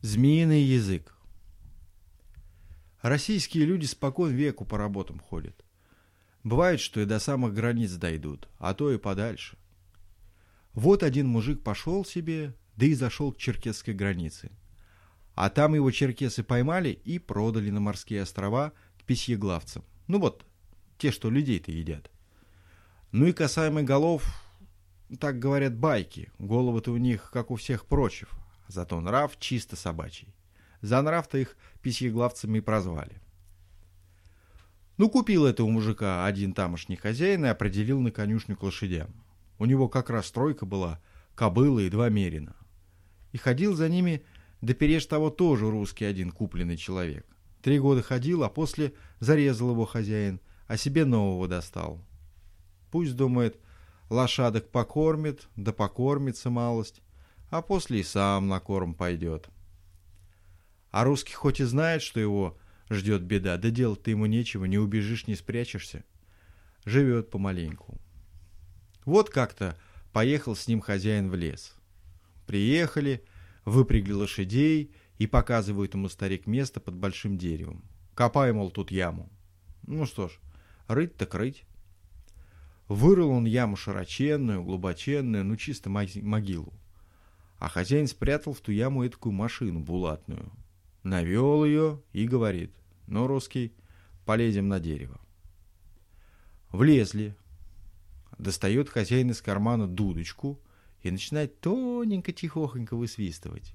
Змеиный язык. Российские люди спокон веку по работам ходят. Бывает, что и до самых границ дойдут, а то и подальше. Вот один мужик пошел себе, да и зашел к черкесской границе. А там его черкесы поймали и продали на морские острова к письеглавцам. Ну вот, те, что людей-то едят. Ну и касаемо голов, так говорят байки. Головы-то у них, как у всех прочих, Зато нрав чисто собачий. За нрав-то их письеглавцами прозвали. Ну, купил этого мужика один тамошний хозяин и определил на конюшню к лошадям. У него как раз тройка была, кобыла и два мерина. И ходил за ними, да переж того тоже русский один купленный человек. Три года ходил, а после зарезал его хозяин, а себе нового достал. Пусть, думает, лошадок покормит, да покормится малость, а после и сам на корм пойдет. А русский хоть и знает, что его ждет беда, да делать-то ему нечего, не убежишь, не спрячешься. Живет помаленьку. Вот как-то поехал с ним хозяин в лес. Приехали, выпрягли лошадей и показывают ему старик место под большим деревом. Копай, мол, тут яму. Ну что ж, рыть так рыть. Вырыл он яму широченную, глубоченную, ну чисто могилу. А хозяин спрятал в ту яму такую машину булатную. Навел ее и говорит, ну, русский, полезем на дерево. Влезли. Достает хозяин из кармана дудочку и начинает тоненько-тихохонько высвистывать.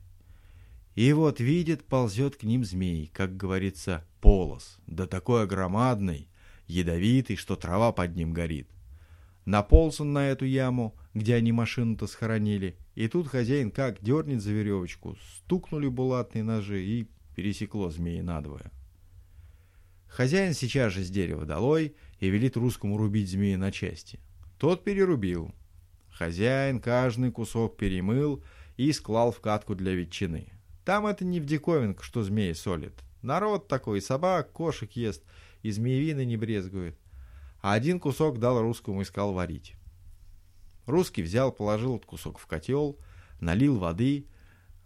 И вот видит, ползет к ним змей, как говорится, полос, да такой огромадный, ядовитый, что трава под ним горит. Наполз он на эту яму, где они машину-то схоронили, и тут хозяин как дернет за веревочку, стукнули булатные ножи и пересекло змеи надвое. Хозяин сейчас же с дерева долой и велит русскому рубить змеи на части. Тот перерубил. Хозяин каждый кусок перемыл и склал в катку для ветчины. Там это не в диковинку, что змеи солит. Народ такой, собак, кошек ест, и змеевины не брезгует. А один кусок дал русскому и сказал варить. Русский взял, положил кусок в котел, налил воды.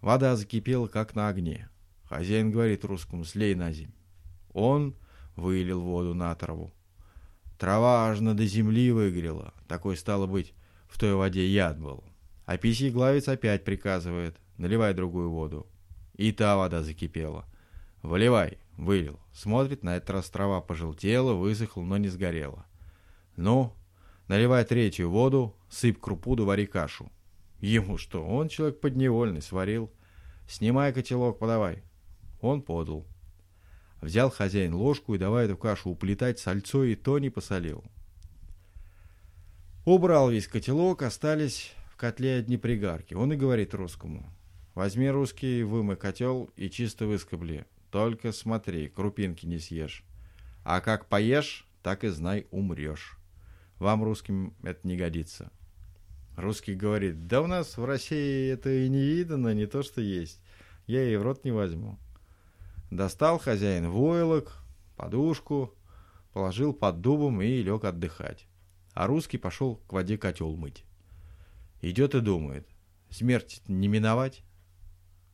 Вода закипела, как на огне. Хозяин говорит русскому, слей на земь. Он вылил воду на траву. Трава аж до земли выгорела. Такой, стало быть, в той воде яд был. А письеглавец опять приказывает, наливай другую воду. И та вода закипела. Выливай, вылил. Смотрит, на этот раз трава пожелтела, высохла, но не сгорела. Ну, Наливай третью воду, сыпь крупу да вари кашу. Ему что, он человек подневольный, сварил. Снимай котелок, подавай. Он подал. Взял хозяин ложку и давай эту кашу уплетать сальцо и то не посолил. Убрал весь котелок, остались в котле одни пригарки. Он и говорит русскому. Возьми русский, вымой котел и чисто выскобли. Только смотри, крупинки не съешь. А как поешь, так и знай, умрешь. Вам, русским, это не годится. Русский говорит, да у нас в России это и не видано, не то что есть. Я ей в рот не возьму. Достал хозяин войлок, подушку, положил под дубом и лег отдыхать. А русский пошел к воде котел мыть. Идет и думает, смерть не миновать.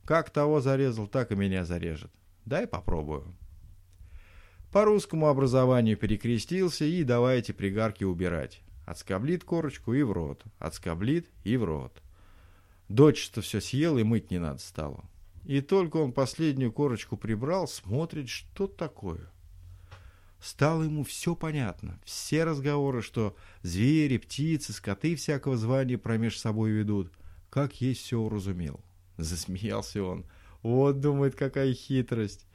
Как того зарезал, так и меня зарежет. Дай попробую. По русскому образованию перекрестился и давайте пригарки убирать. Отскоблит корочку и в рот. Отскоблит и в рот. Дочь-то все съел и мыть не надо стало. И только он последнюю корочку прибрал, смотрит, что такое. Стало ему все понятно. Все разговоры, что звери, птицы, скоты всякого звания промеж собой ведут, как есть все уразумел. Засмеялся он. Вот, думает, какая хитрость.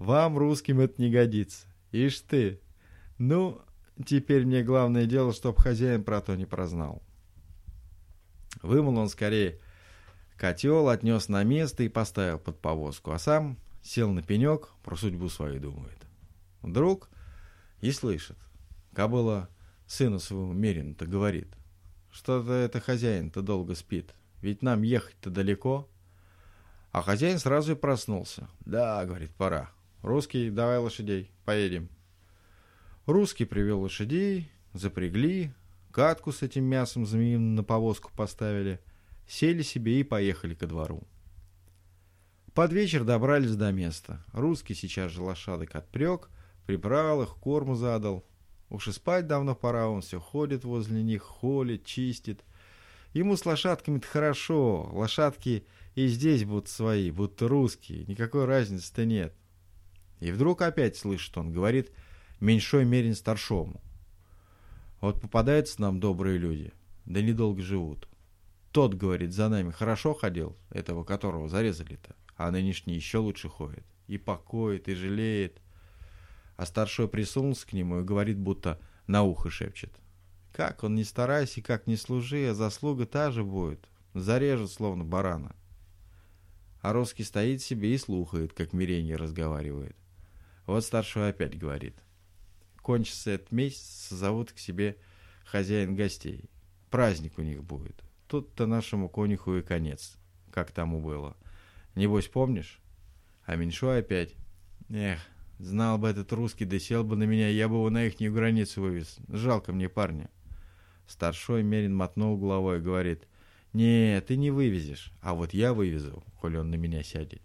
Вам, русским, это не годится. Ишь ты. Ну, теперь мне главное дело, чтоб хозяин про то не прознал. Вымыл он скорее котел, отнес на место и поставил под повозку, а сам сел на пенек, про судьбу свою думает. Вдруг и слышит. Кобыла сыну своему Мерину-то говорит. Что-то это хозяин-то долго спит. Ведь нам ехать-то далеко. А хозяин сразу и проснулся. Да, говорит, пора. Русский, давай лошадей, поедем. Русский привел лошадей, запрягли, катку с этим мясом змеиным на повозку поставили, сели себе и поехали ко двору. Под вечер добрались до места. Русский сейчас же лошадок отпрек, прибрал их, корму задал. Уж и спать давно пора, он все ходит возле них, холит, чистит. Ему с лошадками-то хорошо, лошадки и здесь будут свои, будто русские, никакой разницы-то нет. И вдруг опять слышит он, говорит меньшой мерин старшому. Вот попадаются нам добрые люди, да недолго живут. Тот, говорит, за нами хорошо ходил, этого которого зарезали-то, а нынешний еще лучше ходит. И покоит, и жалеет. А старшой присунулся к нему и говорит, будто на ухо шепчет. Как он не старайся, как не служи, а заслуга та же будет. Зарежет, словно барана. А русский стоит себе и слухает, как Миренья разговаривает. Вот старший опять говорит. Кончится этот месяц, зовут к себе хозяин гостей. Праздник у них будет. Тут-то нашему конюху и конец, как тому было. Небось, помнишь? А меньшой опять. Эх, знал бы этот русский, да сел бы на меня, я бы его на ихнюю границу вывез. Жалко мне парня. Старшой Мерин мотнул головой и говорит, «Не, ты не вывезешь, а вот я вывезу, коли он на меня сядет».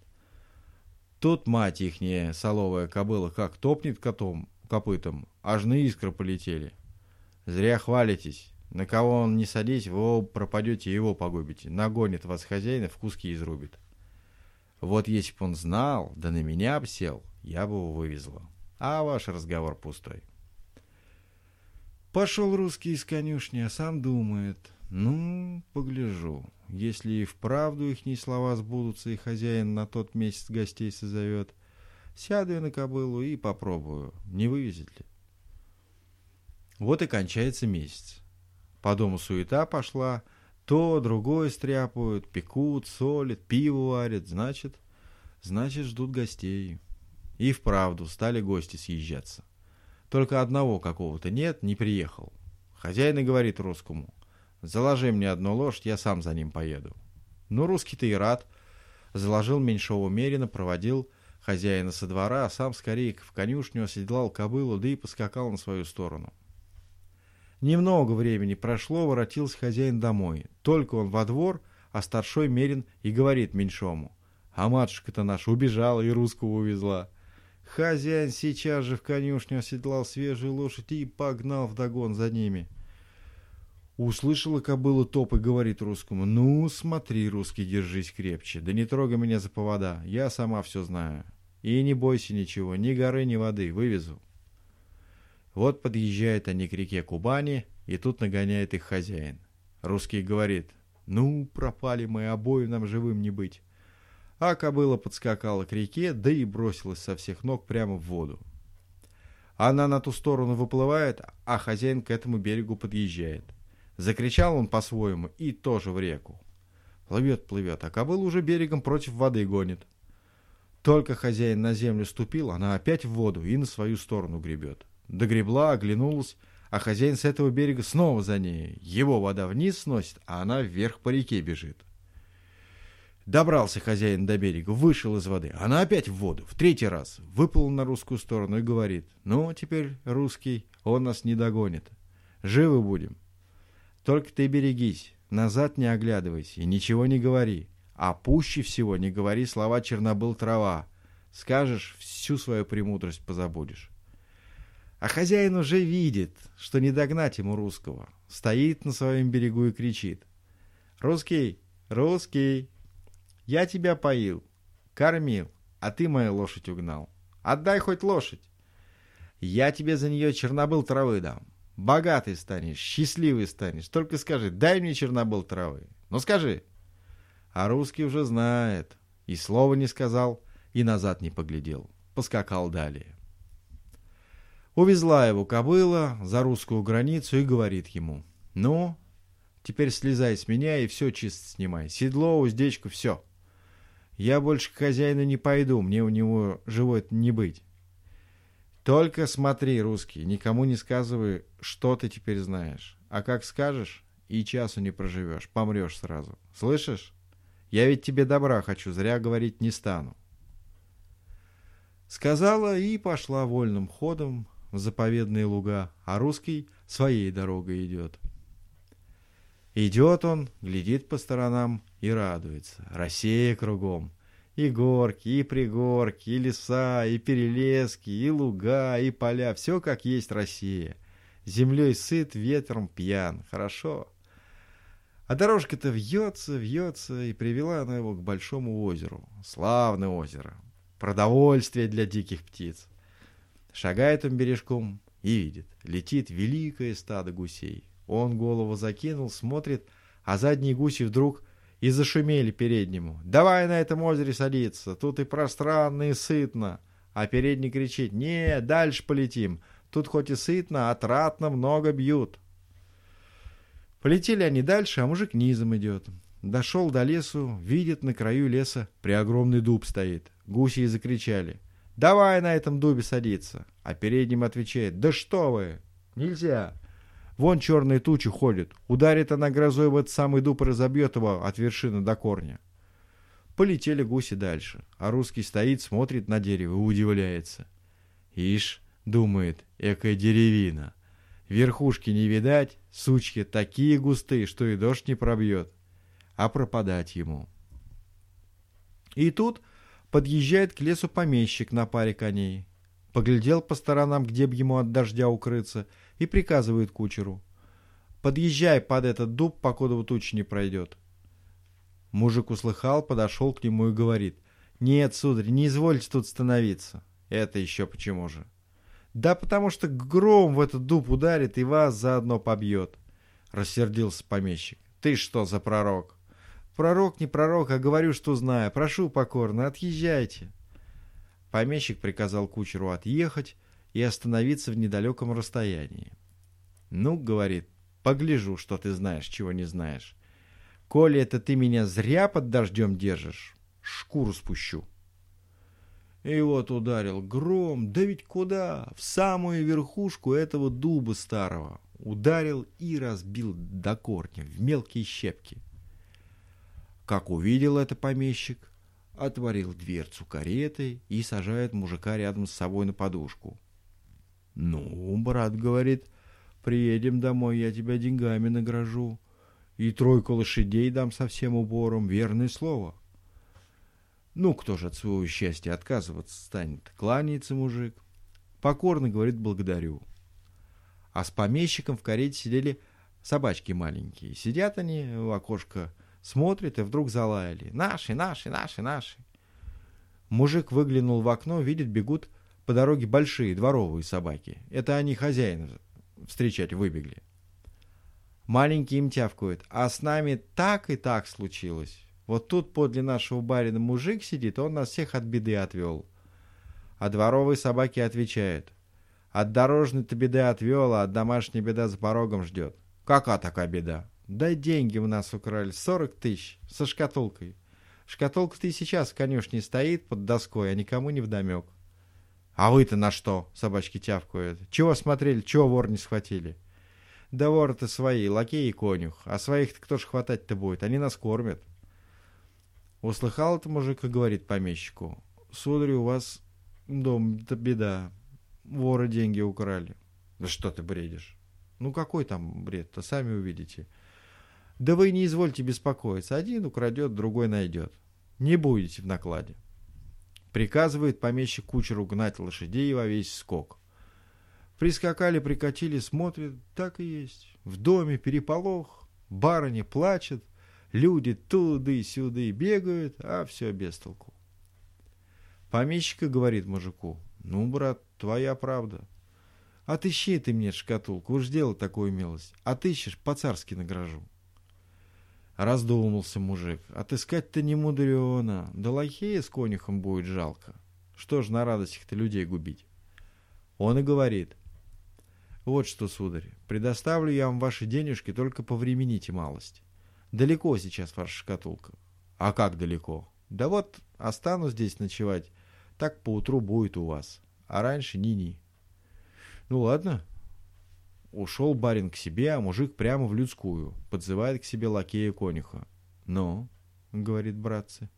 Тут мать ихняя соловая кобыла как топнет котом, копытом, аж на искры полетели. Зря хвалитесь. На кого он не садись, вы пропадете его погубите. Нагонит вас хозяина, в куски изрубит. Вот если бы он знал, да на меня б сел, я бы его вывезла. А ваш разговор пустой. Пошел русский из конюшни, а сам думает, ну, погляжу. Если и вправду ихние слова сбудутся, и хозяин на тот месяц гостей созовет, сяду я на кобылу и попробую, не вывезет ли. Вот и кончается месяц. По дому суета пошла, то, другое стряпают, пекут, солят, пиво варят, значит, значит, ждут гостей. И вправду стали гости съезжаться. Только одного какого-то нет, не приехал. Хозяин и говорит русскому, заложи мне одну лошадь, я сам за ним поеду. Ну, русский-то и рад. Заложил меньшого мерина, проводил хозяина со двора, а сам скорее в конюшню оседлал кобылу, да и поскакал на свою сторону. Немного времени прошло, воротился хозяин домой. Только он во двор, а старшой мерин и говорит меньшому. А матушка-то наша убежала и русского увезла. Хозяин сейчас же в конюшню оседлал свежую лошадь и погнал вдогон за ними. Услышала кобыла топ и говорит русскому, «Ну, смотри, русский, держись крепче, да не трогай меня за повода, я сама все знаю. И не бойся ничего, ни горы, ни воды, вывезу». Вот подъезжают они к реке Кубани, и тут нагоняет их хозяин. Русский говорит, «Ну, пропали мы, обоим нам живым не быть». А кобыла подскакала к реке, да и бросилась со всех ног прямо в воду. Она на ту сторону выплывает, а хозяин к этому берегу подъезжает. Закричал он по-своему и тоже в реку. Плывет, плывет, а кобыла уже берегом против воды гонит. Только хозяин на землю ступил, она опять в воду и на свою сторону гребет. Догребла, оглянулась, а хозяин с этого берега снова за ней. Его вода вниз сносит, а она вверх по реке бежит. Добрался хозяин до берега, вышел из воды. Она опять в воду, в третий раз. Выплыл на русскую сторону и говорит, ну, теперь русский, он нас не догонит. Живы будем. Только ты берегись, назад не оглядывайся и ничего не говори. А пуще всего не говори слова «чернобыл трава». Скажешь, всю свою премудрость позабудешь. А хозяин уже видит, что не догнать ему русского. Стоит на своем берегу и кричит. «Русский! Русский! Я тебя поил, кормил, а ты мою лошадь угнал. Отдай хоть лошадь. Я тебе за нее чернобыл травы дам. Богатый станешь, счастливый станешь. Только скажи, дай мне чернобыл травы. Ну скажи. А русский уже знает. И слова не сказал, и назад не поглядел. Поскакал далее. Увезла его кобыла за русскую границу и говорит ему. Ну, теперь слезай с меня и все чисто снимай. Седло, уздечку, все. Я больше к хозяину не пойду, мне у него живой не быть. Только смотри, русский, никому не сказывай, что ты теперь знаешь. А как скажешь, и часу не проживешь, помрешь сразу. Слышишь? Я ведь тебе добра хочу, зря говорить не стану. Сказала и пошла вольным ходом в заповедные луга, а русский своей дорогой идет. Идет он, глядит по сторонам и радуется. Россия кругом. И горки, и пригорки, и леса, и перелески, и луга, и поля. Все как есть Россия. Землей сыт, ветром пьян. Хорошо. А дорожка-то вьется, вьется, и привела она его к большому озеру. Славное озеро. Продовольствие для диких птиц. Шагает он бережком и видит. Летит великое стадо гусей. Он голову закинул, смотрит, а задние гуси вдруг и зашумели переднему. «Давай на этом озере садиться, тут и пространно, и сытно». А передний кричит «Не, дальше полетим, тут хоть и сытно, а тратно много бьют». Полетели они дальше, а мужик низом идет. Дошел до лесу, видит на краю леса преогромный дуб стоит. Гуси и закричали «Давай на этом дубе садиться». А передним отвечает «Да что вы, нельзя». Вон черные тучи ходят. Ударит она грозой в этот самый дуб и разобьет его от вершины до корня. Полетели гуси дальше, а русский стоит, смотрит на дерево и удивляется. Ишь, думает, экая деревина. Верхушки не видать, сучки такие густые, что и дождь не пробьет. А пропадать ему. И тут подъезжает к лесу помещик на паре коней. Поглядел по сторонам, где б ему от дождя укрыться — и приказывает кучеру. «Подъезжай под этот дуб, покуда туча не пройдет». Мужик услыхал, подошел к нему и говорит. «Нет, сударь, не извольте тут становиться». «Это еще почему же?» «Да потому что гром в этот дуб ударит и вас заодно побьет», — рассердился помещик. «Ты что за пророк?» «Пророк не пророк, а говорю, что знаю. Прошу покорно, отъезжайте». Помещик приказал кучеру отъехать, и остановиться в недалеком расстоянии. «Ну, — говорит, — погляжу, что ты знаешь, чего не знаешь. Коли это ты меня зря под дождем держишь, шкуру спущу». И вот ударил гром, да ведь куда? В самую верхушку этого дуба старого. Ударил и разбил до корня, в мелкие щепки. Как увидел это помещик, отворил дверцу кареты и сажает мужика рядом с собой на подушку. «Ну, брат, — говорит, — приедем домой, я тебя деньгами награжу. И тройку лошадей дам со всем убором, верное слово». Ну, кто же от своего счастья отказываться станет? Кланяется мужик. Покорно говорит «благодарю». А с помещиком в карете сидели собачки маленькие. Сидят они у окошка, смотрят и вдруг залаяли. «Наши, наши, наши, наши!» Мужик выглянул в окно, видит, бегут по дороге большие дворовые собаки. Это они хозяина встречать выбегли. Маленький им тявкают. А с нами так и так случилось. Вот тут подле нашего барина мужик сидит, он нас всех от беды отвел. А дворовые собаки отвечают. От дорожной-то беды отвел, а от домашней беда за порогом ждет. Какая такая беда? Да деньги у нас украли, сорок тысяч, со шкатулкой. Шкатулка-то и сейчас в конюшне стоит под доской, а никому не вдомек. «А вы-то на что?» — собачки тявкают. «Чего смотрели, чего вор не схватили?» «Да воры-то свои, лакей и конюх. А своих-то кто ж хватать-то будет? Они нас кормят». Услыхал это мужик и говорит помещику. «Сударь, у вас дом-то беда. Воры деньги украли». «Да что ты бредишь?» «Ну какой там бред-то, сами увидите». «Да вы не извольте беспокоиться. Один украдет, другой найдет. Не будете в накладе». Приказывает помещик кучеру гнать лошадей во весь скок. Прискакали, прикатили, смотрят, так и есть. В доме переполох, барыня плачет, люди туды-сюды бегают, а все без толку. Помещика говорит мужику, ну, брат, твоя правда. Отыщи ты мне шкатулку, уж дело такую милость. Отыщешь, по-царски награжу. Раздумался мужик. Отыскать-то не мудрено. Да лохея с конюхом будет жалко. Что ж на радостях-то людей губить? Он и говорит. Вот что, сударь, предоставлю я вам ваши денежки, только повремените малость. Далеко сейчас ваша шкатулка. А как далеко? Да вот останусь здесь ночевать. Так поутру будет у вас. А раньше ни-ни. Ну ладно, Ушел барин к себе, а мужик прямо в людскую, подзывает к себе лакея конюха. «Ну?» — говорит братцы.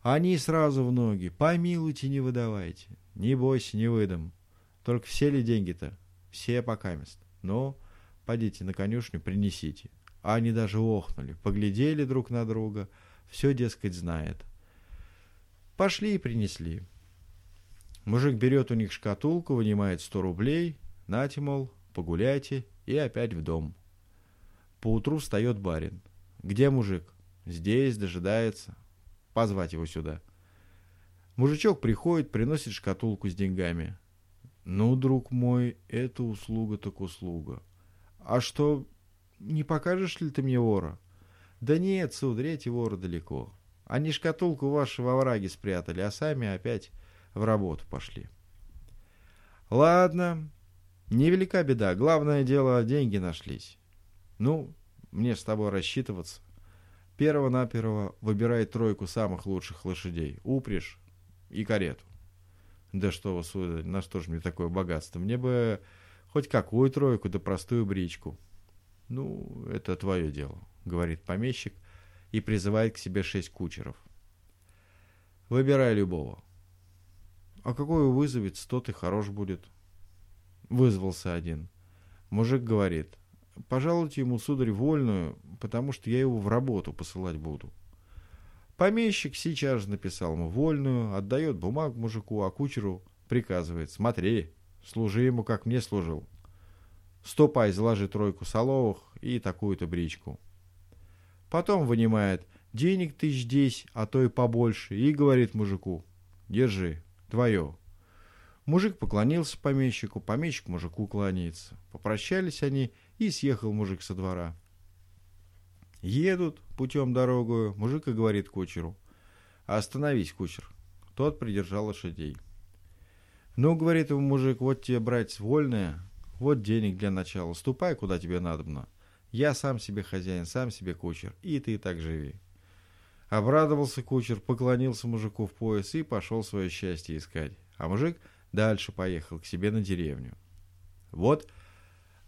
Они сразу в ноги. «Помилуйте, не выдавайте. Не бойся, не выдам. Только все ли деньги-то? Все покамест. Ну, подите на конюшню, принесите». Они даже охнули, поглядели друг на друга. Все, дескать, знает. Пошли и принесли. Мужик берет у них шкатулку, вынимает сто рублей, нате, мол, погуляйте, и опять в дом. Поутру встает барин. Где мужик? Здесь, дожидается. Позвать его сюда. Мужичок приходит, приносит шкатулку с деньгами. Ну, друг мой, это услуга так услуга. А что, не покажешь ли ты мне вора? Да нет, сударь, эти воры далеко. Они шкатулку вашу во враге спрятали, а сами опять в работу пошли. Ладно, невелика беда. Главное дело, деньги нашлись. Ну, мне с тобой рассчитываться. Перво-наперво выбирай тройку самых лучших лошадей. Упряжь и карету. Да что вы, сударь, на что же мне такое богатство? Мне бы хоть какую тройку, да простую бричку. Ну, это твое дело, говорит помещик и призывает к себе шесть кучеров. Выбирай любого. А какой вызовет, тот и хорош будет. Вызвался один. Мужик говорит, пожалуйте ему, сударь, вольную, потому что я его в работу посылать буду. Помещик сейчас же написал ему вольную, отдает бумагу мужику, а кучеру приказывает, смотри, служи ему, как мне служил. Ступай, заложи тройку соловых и такую-то бричку. Потом вынимает денег тысяч десять, а то и побольше, и говорит мужику, держи, твое. Мужик поклонился помещику, помещик мужику кланяется. Попрощались они, и съехал мужик со двора. Едут путем дорогу, мужик и говорит кучеру. «Остановись, кучер». Тот придержал лошадей. «Ну, — говорит ему мужик, — вот тебе, братец, вольная, вот денег для начала, ступай, куда тебе надобно. Я сам себе хозяин, сам себе кучер, и ты так живи». Обрадовался кучер, поклонился мужику в пояс и пошел свое счастье искать. А мужик дальше поехал к себе на деревню. Вот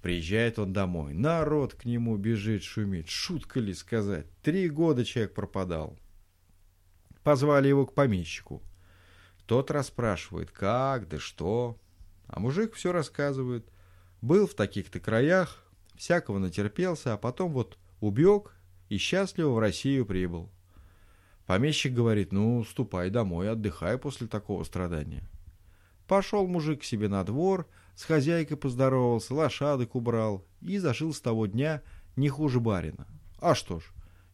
приезжает он домой. Народ к нему бежит, шумит. Шутка ли сказать? Три года человек пропадал. Позвали его к помещику. Тот расспрашивает, как, да что. А мужик все рассказывает. Был в таких-то краях, всякого натерпелся, а потом вот убег и счастливо в Россию прибыл. Помещик говорит, ну, ступай домой, отдыхай после такого страдания. Пошел мужик себе на двор, с хозяйкой поздоровался, лошадок убрал и зажил с того дня не хуже барина. А что ж,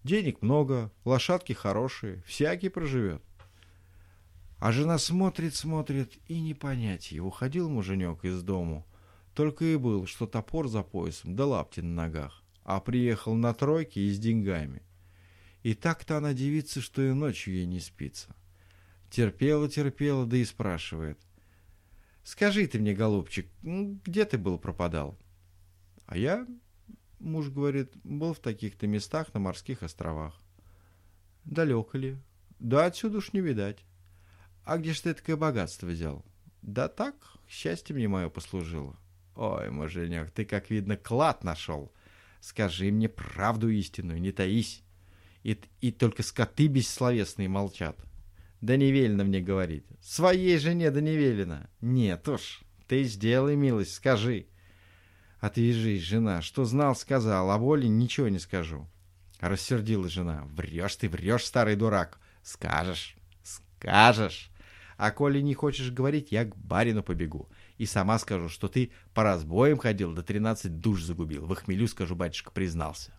денег много, лошадки хорошие, всякий проживет. А жена смотрит, смотрит, и не понять его. Ходил муженек из дому, только и был, что топор за поясом, да лапти на ногах, а приехал на тройке и с деньгами. И так-то она девица, что и ночью ей не спится. Терпела, терпела, да и спрашивает. «Скажи ты мне, голубчик, где ты был пропадал?» А я, муж говорит, был в таких-то местах на морских островах. Далеко ли? Да отсюда уж не видать. А где ж ты такое богатство взял? Да так, счастье мне мое послужило. Ой, муженек, ты, как видно, клад нашел. Скажи мне правду истинную, не таись и, и только скоты бессловесные молчат. Да не велено мне говорить. Своей жене да не велено. Нет уж, ты сделай милость, скажи. Отвяжись, жена, что знал, сказал, а воли ничего не скажу. Рассердилась жена. Врешь ты, врешь, старый дурак. Скажешь, скажешь. А коли не хочешь говорить, я к барину побегу. И сама скажу, что ты по разбоям ходил, да тринадцать душ загубил. В хмелю, скажу, батюшка, признался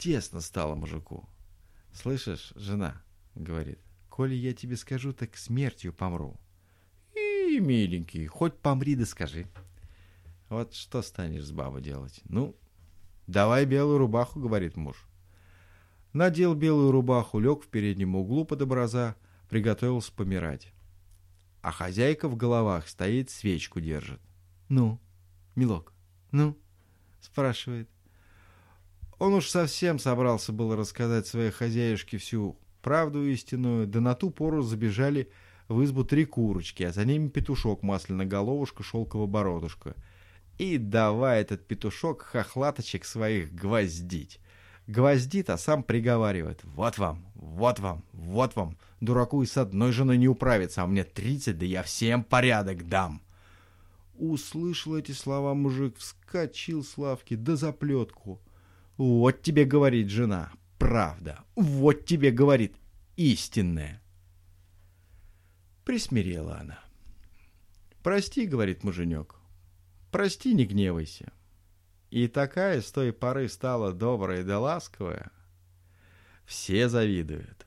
тесно стало мужику. «Слышишь, жена?» — говорит. «Коли я тебе скажу, так смертью помру». «И, миленький, хоть помри да скажи». «Вот что станешь с бабой делать?» «Ну, давай белую рубаху», — говорит муж. Надел белую рубаху, лег в переднем углу под образа, приготовился помирать. А хозяйка в головах стоит, свечку держит. «Ну, милок, ну?» — спрашивает. Он уж совсем собрался было рассказать своей хозяюшке всю правду истинную, да на ту пору забежали в избу три курочки, а за ними петушок масляно-головушка, шелково-бородушка. И давай этот петушок хохлаточек своих гвоздить. Гвоздит, а сам приговаривает. Вот вам, вот вам, вот вам. Дураку и с одной женой не управиться, а мне тридцать, да я всем порядок дам. Услышал эти слова мужик, вскочил с лавки, да заплетку. Вот тебе говорит жена, правда. Вот тебе говорит истинная. Присмирела она. «Прости», — говорит муженек, — «прости, не гневайся». И такая с той поры стала добрая да ласковая. Все завидуют.